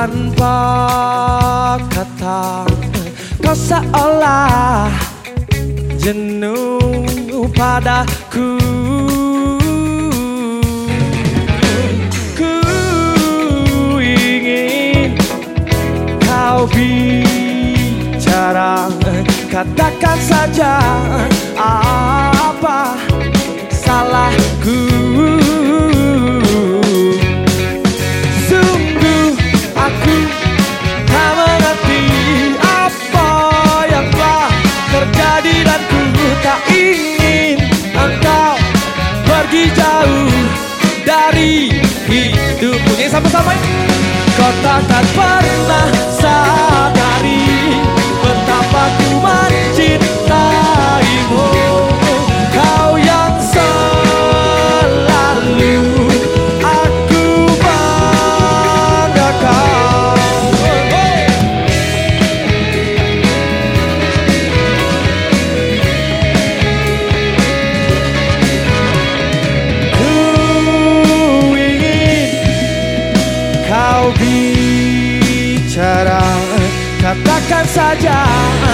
tanpa kata Kau seolah jenuh padaku. Ku ingin kau bicara Katakan saja hidup Bunyi sama-sama Kota tak pernah sadari saja.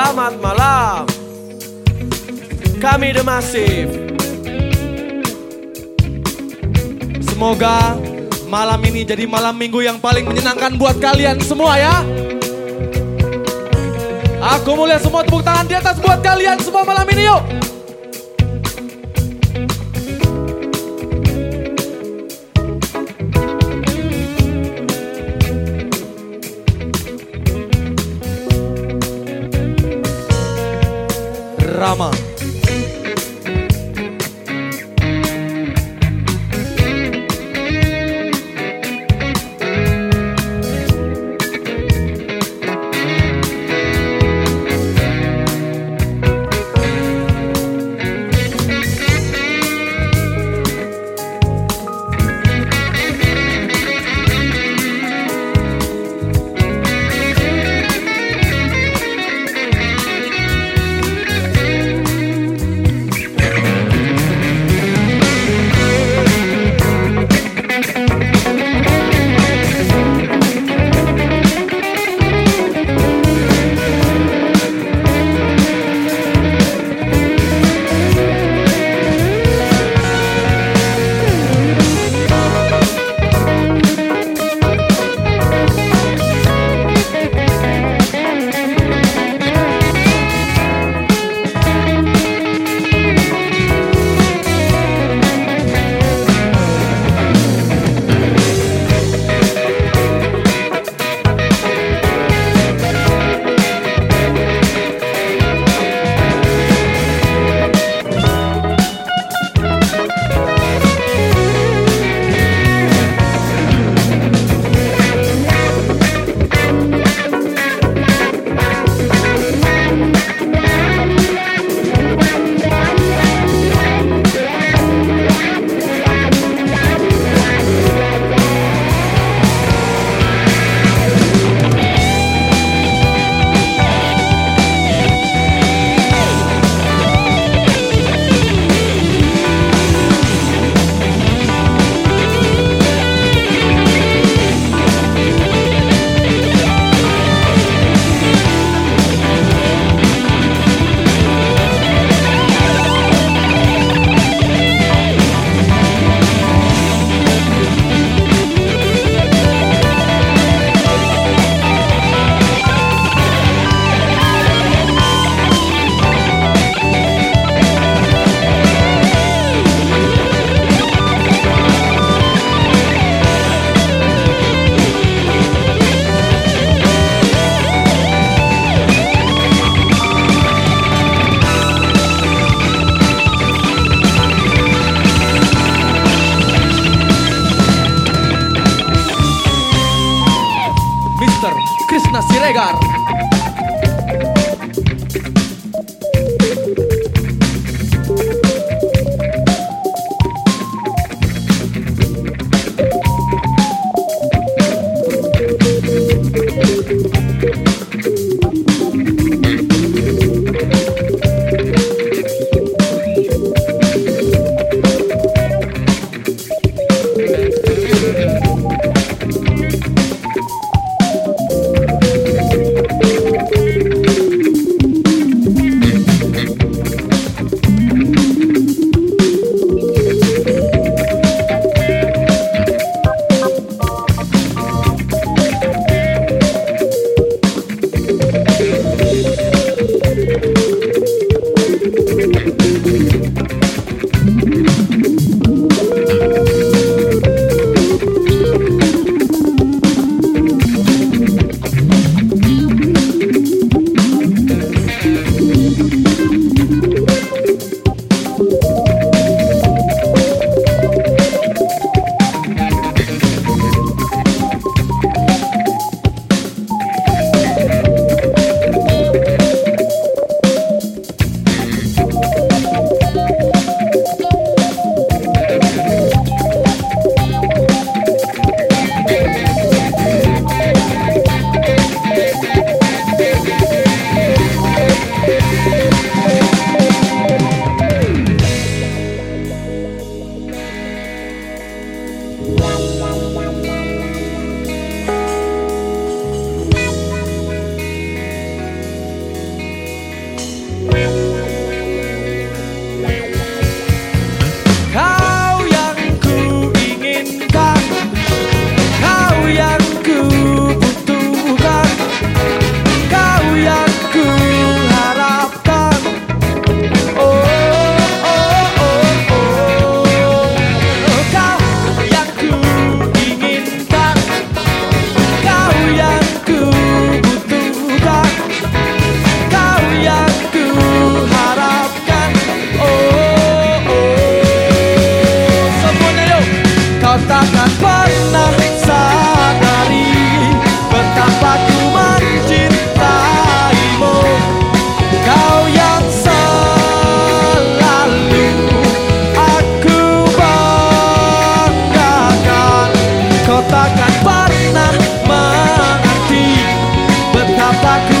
Selamat malam. Kami The Massive. Semoga malam ini jadi malam minggu yang paling menyenangkan buat kalian semua ya. Aku mulai semua tepuk tangan di atas buat kalian semua malam ini yuk. back